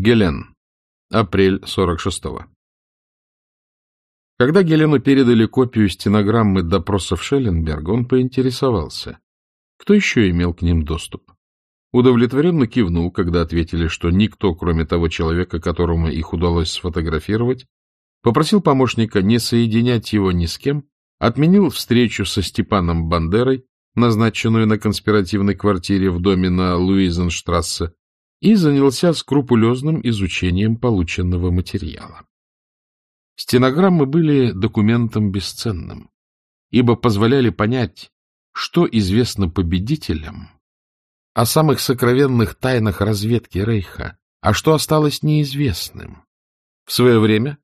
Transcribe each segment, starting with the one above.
Гелен. Апрель 46-го. Когда Гелену передали копию стенограммы допросов Шелленберга, он поинтересовался, кто еще имел к ним доступ. Удовлетворенно кивнул, когда ответили, что никто, кроме того человека, которому их удалось сфотографировать, попросил помощника не соединять его ни с кем, отменил встречу со Степаном Бандерой, назначенную на конспиративной квартире в доме на Луизенштрассе, и занялся скрупулезным изучением полученного материала. Стенограммы были документом бесценным, ибо позволяли понять, что известно победителям о самых сокровенных тайнах разведки Рейха, а что осталось неизвестным. В свое время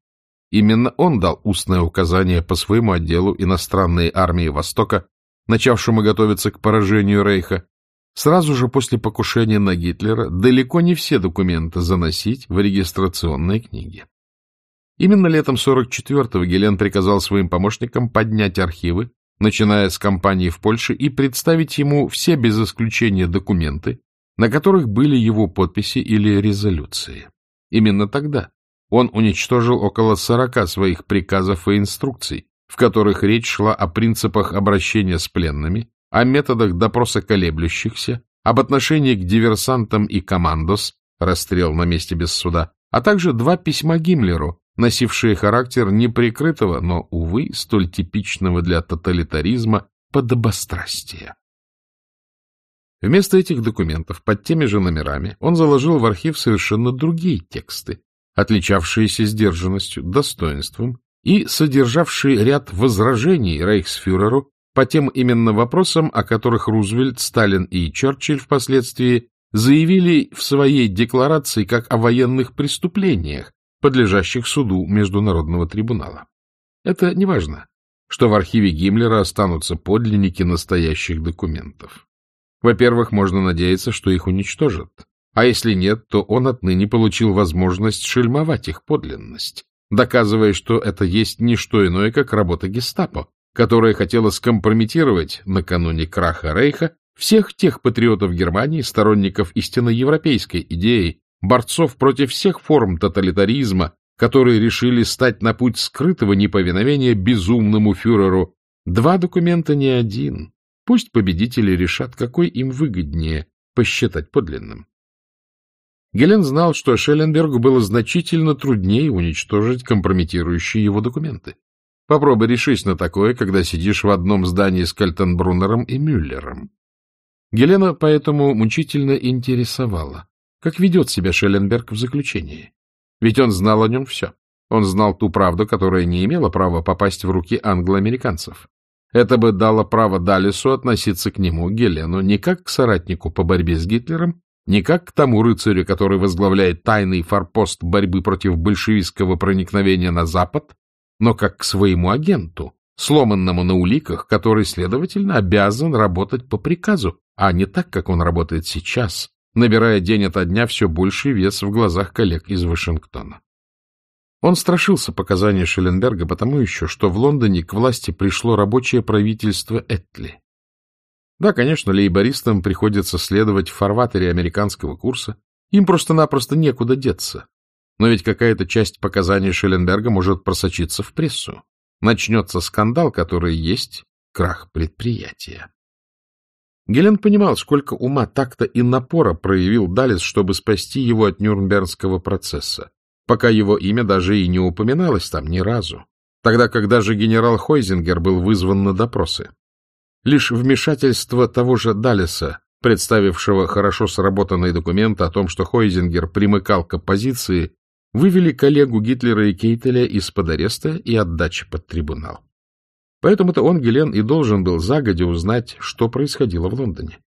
именно он дал устное указание по своему отделу иностранной армии Востока, начавшему готовиться к поражению Рейха, сразу же после покушения на Гитлера далеко не все документы заносить в регистрационные книги. Именно летом 44-го Гелен приказал своим помощникам поднять архивы, начиная с кампании в Польше, и представить ему все без исключения документы, на которых были его подписи или резолюции. Именно тогда он уничтожил около 40 своих приказов и инструкций, в которых речь шла о принципах обращения с пленными, о методах допроса колеблющихся, об отношении к диверсантам и командос, расстрел на месте без суда, а также два письма Гиммлеру, носившие характер неприкрытого, но, увы, столь типичного для тоталитаризма подобострастия. Вместо этих документов под теми же номерами он заложил в архив совершенно другие тексты, отличавшиеся сдержанностью, достоинством и содержавшие ряд возражений рейхсфюреру по тем именно вопросам, о которых Рузвельт, Сталин и Черчилль впоследствии заявили в своей декларации как о военных преступлениях, подлежащих суду Международного трибунала. Это не важно, что в архиве Гиммлера останутся подлинники настоящих документов. Во-первых, можно надеяться, что их уничтожат, а если нет, то он отныне получил возможность шельмовать их подлинность, доказывая, что это есть не что иное, как работа гестапо, которая хотела скомпрометировать накануне краха Рейха всех тех патриотов Германии, сторонников истинно европейской идеи, борцов против всех форм тоталитаризма, которые решили стать на путь скрытого неповиновения безумному фюреру. Два документа не один. Пусть победители решат, какой им выгоднее посчитать подлинным. Гелен знал, что Шелленбергу было значительно труднее уничтожить компрометирующие его документы. Попробуй решись на такое, когда сидишь в одном здании с Кальтенбруннером и Мюллером. Гелена поэтому мучительно интересовала, как ведет себя Шелленберг в заключении. Ведь он знал о нем все. Он знал ту правду, которая не имела права попасть в руки англоамериканцев. Это бы дало право Далису относиться к нему, Гелену, не как к соратнику по борьбе с Гитлером, не как к тому рыцарю, который возглавляет тайный форпост борьбы против большевистского проникновения на Запад, но как к своему агенту, сломанному на уликах, который, следовательно, обязан работать по приказу, а не так, как он работает сейчас, набирая день ото дня все больший вес в глазах коллег из Вашингтона. Он страшился показаний Шелленберга потому еще, что в Лондоне к власти пришло рабочее правительство Этли. Да, конечно, лейбористам приходится следовать в фарватере американского курса, им просто-напросто некуда деться. Но ведь какая-то часть показаний Шелленберга может просочиться в прессу. Начнется скандал, который есть крах предприятия. Гелен понимал, сколько ума, такта и напора проявил Далис, чтобы спасти его от Нюрнбергского процесса, пока его имя даже и не упоминалось там ни разу, тогда как даже генерал Хойзингер был вызван на допросы. Лишь вмешательство того же Далиса, представившего хорошо сработанный документ о том, что Хойзингер примыкал к оппозиции, вывели коллегу Гитлера и Кейтеля из-под ареста и отдачи под трибунал. Поэтому-то он, Гелен, и должен был загодя узнать, что происходило в Лондоне.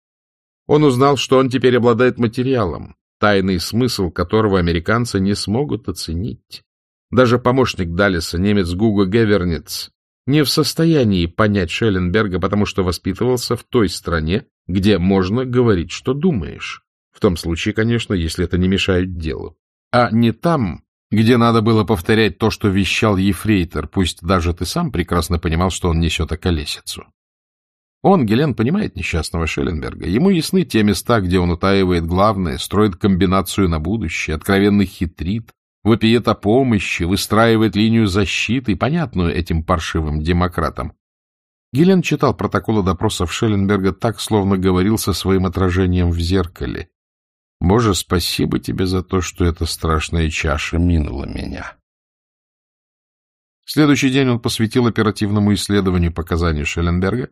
Он узнал, что он теперь обладает материалом, тайный смысл которого американцы не смогут оценить. Даже помощник Даллеса, немец Гуго Геверниц, не в состоянии понять Шелленберга, потому что воспитывался в той стране, где можно говорить, что думаешь. В том случае, конечно, если это не мешает делу. А не там, где надо было повторять то, что вещал ефрейтор, пусть даже ты сам прекрасно понимал, что он несет околесицу. Он, Гелен, понимает несчастного Шелленберга. Ему ясны те места, где он утаивает главное, строит комбинацию на будущее, откровенно хитрит, вопиет о помощи, выстраивает линию защиты, понятную этим паршивым демократам. Гелен читал протоколы допросов Шелленберга так, словно говорил со своим отражением в зеркале. «Боже, спасибо тебе за то, что эта страшная чаша минула меня». Следующий день он посвятил оперативному исследованию показаний Шелленберга,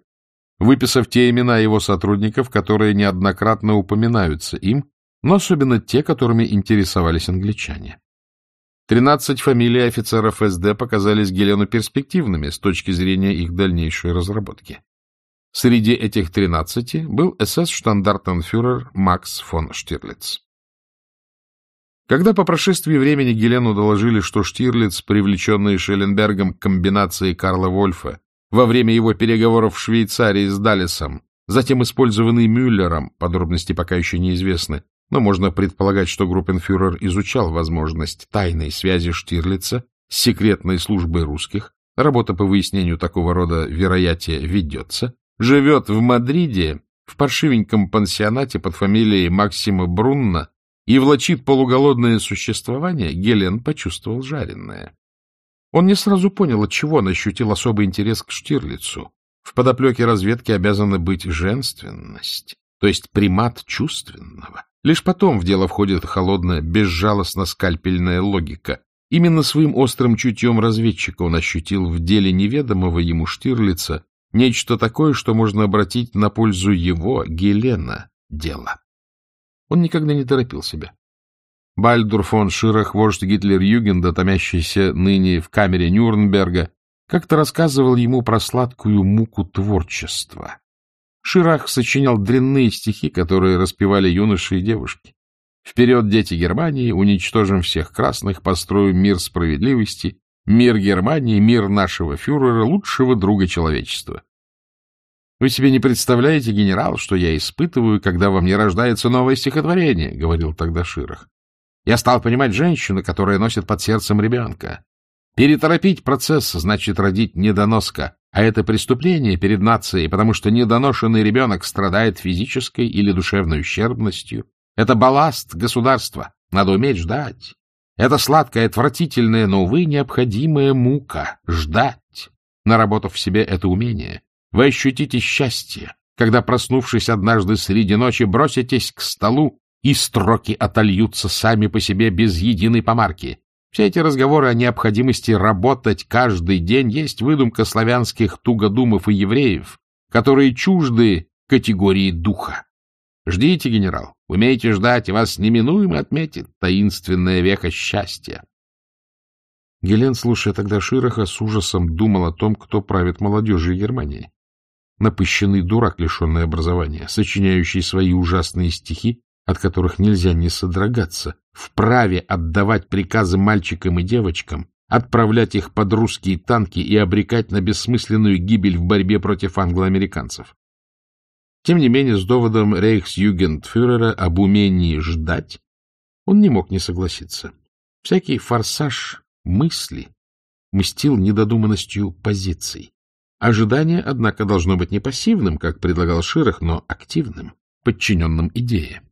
выписав те имена его сотрудников, которые неоднократно упоминаются им, но особенно те, которыми интересовались англичане. Тринадцать фамилий офицеров СД показались Гелену перспективными с точки зрения их дальнейшей разработки. Среди этих тринадцати был СС-штандартенфюрер Макс фон Штирлиц. Когда по прошествии времени Гелену доложили, что Штирлиц, привлеченный Шелленбергом к комбинации Карла Вольфа, во время его переговоров в Швейцарии с Даллесом, затем использованный Мюллером, подробности пока еще неизвестны, но можно предполагать, что группенфюрер изучал возможность тайной связи Штирлица с секретной службой русских, работа по выяснению такого рода вероятия ведется, живет в Мадриде, в паршивеньком пансионате под фамилией Максима Брунна и влачит полуголодное существование, Гелен почувствовал жареное. Он не сразу понял, от чего он ощутил особый интерес к Штирлицу. В подоплеке разведки обязана быть женственность, то есть примат чувственного. Лишь потом в дело входит холодная, безжалостно-скальпельная логика. Именно своим острым чутьем разведчика он ощутил в деле неведомого ему Штирлица нечто такое, что можно обратить на пользу его, Гелена, дела. Он никогда не торопил себя. Бальдур фон Ширах, вождь Гитлер-Югенда, томящийся ныне в камере Нюрнберга, как-то рассказывал ему про сладкую муку творчества. Ширах сочинял дрянные стихи, которые распевали юноши и девушки. «Вперед, дети Германии, уничтожим всех красных, построим мир справедливости, мир Германии, мир нашего фюрера, лучшего друга человечества». «Вы себе не представляете, генерал, что я испытываю, когда во мне рождается новое стихотворение», — говорил тогда Ширах. Я стал понимать женщину, которая носит под сердцем ребенка. Переторопить процесс значит родить недоноска, а это преступление перед нацией, потому что недоношенный ребенок страдает физической или душевной ущербностью. Это балласт государства. Надо уметь ждать. Это сладкая, отвратительная, но, увы, необходимая мука — ждать. Наработав в себе это умение, вы ощутите счастье, когда, проснувшись однажды среди ночи, броситесь к столу и строки отольются сами по себе без единой помарки. Все эти разговоры о необходимости работать каждый день есть выдумка славянских тугодумов и евреев, которые чужды категории духа. Ждите, генерал, умеете ждать, и вас неминуемо отметит таинственная веха счастья. Гелен, слушая тогда Широха, с ужасом думал о том, кто правит молодежью Германии. Напыщенный дурак, лишенный образования, сочиняющий свои ужасные стихи от которых нельзя не содрогаться, вправе отдавать приказы мальчикам и девочкам, отправлять их под русские танки и обрекать на бессмысленную гибель в борьбе против англоамериканцев. Тем не менее, с доводом рейхсюгендфюрера об умении ждать он не мог не согласиться. Всякий форсаж мысли мстил недодуманностью позиций. Ожидание, однако, должно быть не пассивным, как предлагал Ширах, но активным, подчиненным идее.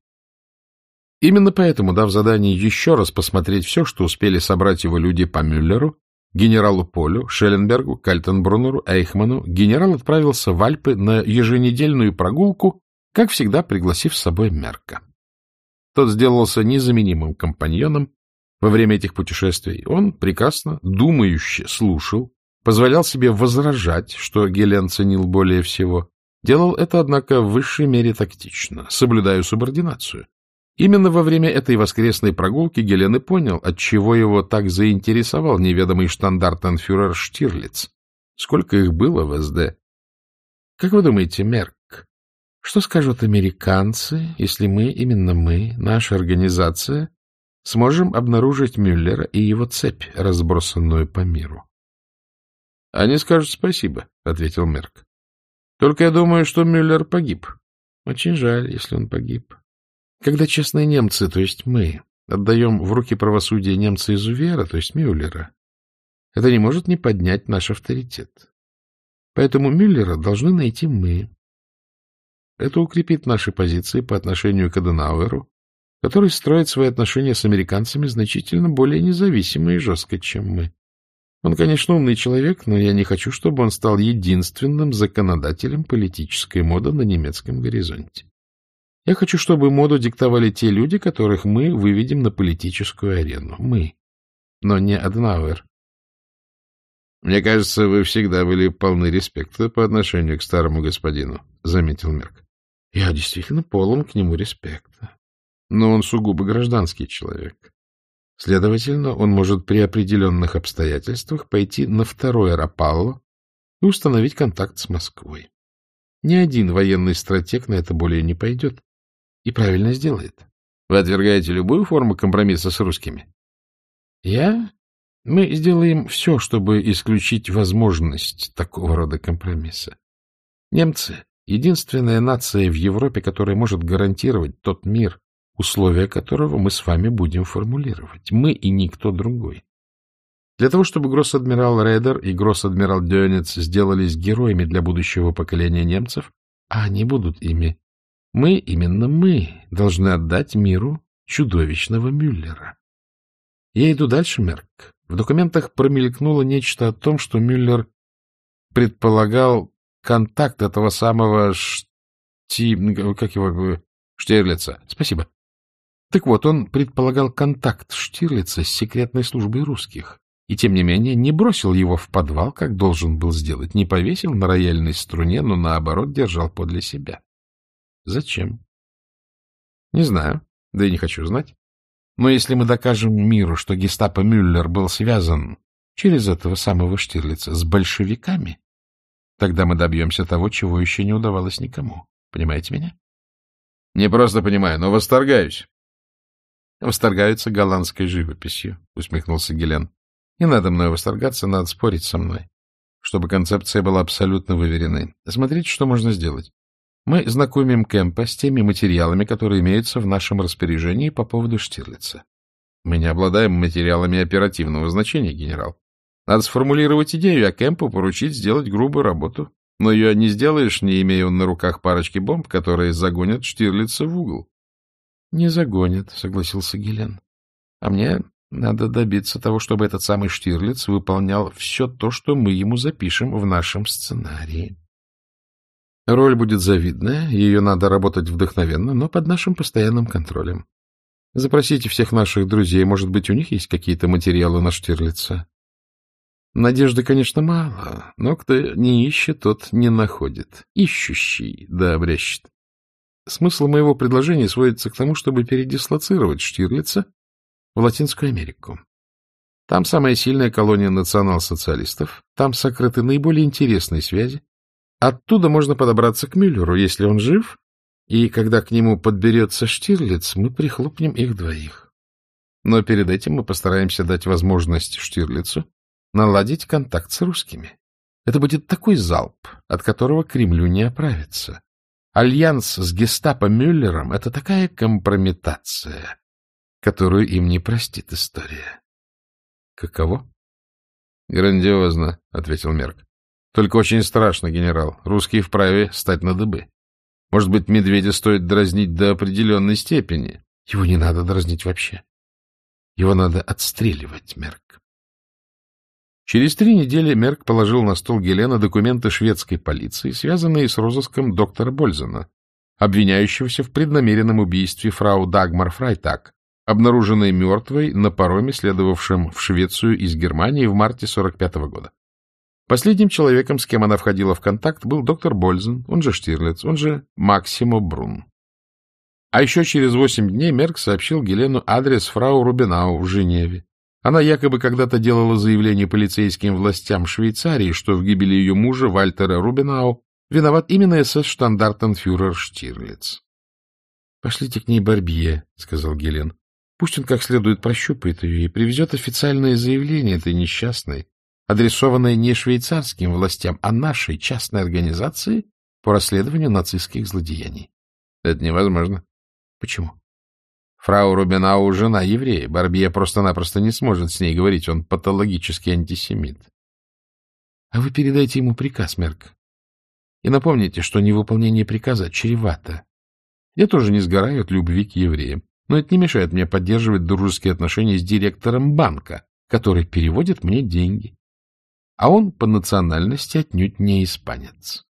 Именно поэтому, дав задание еще раз посмотреть все, что успели собрать его люди по Мюллеру, генералу Полю, Шелленбергу, Кальтенбруннеру, Эйхману, генерал отправился в Альпы на еженедельную прогулку, как всегда пригласив с собой Мерка. Тот сделался незаменимым компаньоном во время этих путешествий. Он прекрасно, думающе слушал, позволял себе возражать, что Гелен ценил более всего. Делал это, однако, в высшей мере тактично, соблюдая субординацию. Именно во время этой воскресной прогулки Гелен и понял, отчего его так заинтересовал неведомый штандартенфюрер Штирлиц. Сколько их было в СД? Как вы думаете, Мерк, что скажут американцы, если мы, именно мы, наша организация, сможем обнаружить Мюллера и его цепь, разбросанную по миру? — Они скажут спасибо, — ответил Мерк. — Только я думаю, что Мюллер погиб. Очень жаль, если он погиб. Когда честные немцы, то есть мы, отдаем в руки правосудия немца-изувера, то есть Мюллера, это не может не поднять наш авторитет. Поэтому Мюллера должны найти мы, Это укрепит наши позиции по отношению к Аденауэру, который строит свои отношения с американцами значительно более независимо и жестко, чем мы. Он, конечно, умный человек, но я не хочу, чтобы он стал единственным законодателем политической моды на немецком горизонте. Я хочу, чтобы моду диктовали те люди, которых мы выведем на политическую арену. Мы, но не Аденауэр. — Мне кажется, вы всегда были полны респекта по отношению к старому господину, — заметил Мерк. — Я действительно полон к нему респекта. Но он сугубо гражданский человек. Следовательно, он может при определенных обстоятельствах пойти на второе Рапалло и установить контакт с Москвой. Ни один военный стратег на это более не пойдет. И правильно сделает. Вы отвергаете любую форму компромисса с русскими? Я мы сделаем все, чтобы исключить возможность такого рода компромисса. Немцы — единственная нация в Европе, которая может гарантировать тот мир, условия которого мы с вами будем формулировать. Мы и никто другой. Для того, чтобы гросс-адмирал Рейдер и гросс-адмирал Дёнец сделались героями для будущего поколения немцев, а они будут ими, мы, именно мы, должны отдать миру чудовищного Мюллера. Я иду дальше, Мерк. В документах промелькнуло нечто о том, что Мюллер предполагал контакт этого самого Шти... как его... Штирлица. Спасибо. Так вот, он предполагал контакт Штирлица с секретной службой русских. И, тем не менее, не бросил его в подвал, как должен был сделать, не повесил на рояльной струне, но, наоборот, держал подле себя. Зачем? Не знаю, да и не хочу знать. Но если мы докажем миру, что гестапо Мюллер был связан через этого самого Штирлица с большевиками, тогда мы добьемся того, чего еще не удавалось никому. Понимаете меня? — Не просто понимаю, но восторгаюсь. — Восторгаются голландской живописью, — усмехнулся Гелен. — Не надо мной восторгаться, надо спорить со мной, чтобы концепция была абсолютно выверенной. Смотрите, что можно сделать. Мы знакомим Кэмпа с теми материалами, которые имеются в нашем распоряжении по поводу Штирлица. Мы не обладаем материалами оперативного значения, генерал. Надо сформулировать идею, а Кэмпу поручить сделать грубую работу. Но ее не сделаешь, не имея на руках парочки бомб, которые загонят Штирлица в угол. — Не загонят, — согласился Гелен. — А мне надо добиться того, чтобы этот самый Штирлиц выполнял все то, что мы ему запишем в нашем сценарии. Роль будет завидная, ее надо работать вдохновенно, но под нашим постоянным контролем. Запросите всех наших друзей, может быть, у них есть какие-то материалы на Штирлица. Надежды, конечно, мало, но кто не ищет, тот не находит. Ищущий, да обрящет. Смысл моего предложения сводится к тому, чтобы передислоцировать Штирлица в Латинскую Америку. Там самая сильная колония национал-социалистов, там сокрыты наиболее интересные связи, Оттуда можно подобраться к Мюллеру, если он жив, и когда к нему подберется Штирлиц, мы прихлопнем их двоих. Но перед этим мы постараемся дать возможность Штирлицу наладить контакт с русскими. Это будет такой залп, от которого Кремль не оправится. Альянс с гестапо Мюллером — это такая компрометация, которую им не простит история. — Каково? — Грандиозно, — ответил Мерк. Только очень страшно, генерал. Русские вправе стать на дыбы. Может быть, медведя стоит дразнить до определенной степени. Его не надо дразнить вообще. Его надо отстреливать, Мерк. Через три недели Мерк положил на стол Гелена документы шведской полиции, связанные с розыском доктора Бользена, обвиняющегося в преднамеренном убийстве фрау Дагмар Фрайтак, обнаруженной мертвой на пароме, следовавшем в Швецию из Германии в марте 45 -го года. Последним человеком, с кем она входила в контакт, был доктор Бользен, он же Штирлиц, он же Максимо Брун. А еще через восемь дней Мерк сообщил Гелену адрес фрау Рубинау в Женеве. Она якобы когда-то делала заявление полицейским властям Швейцарии, что в гибели ее мужа Вальтера Рубинау виноват именно СС-штандартенфюрер Штирлиц. — Пошлите к ней Барбье, — сказал Гелен. — Пусть он как следует прощупает ее и привезет официальное заявление этой несчастной, адресованное не швейцарским властям, а нашей частной организации по расследованию нацистских злодеяний. Это невозможно. Почему? Фрау Рубинау — жена еврея. Барбье просто-напросто не сможет с ней говорить, он патологический антисемит. А вы передайте ему приказ, Мерк. И напомните, что невыполнение приказа чревато. Я тоже не сгораю от любви к евреям, но это не мешает мне поддерживать дружеские отношения с директором банка, который переводит мне деньги. А он по национальности отнюдь не испанец.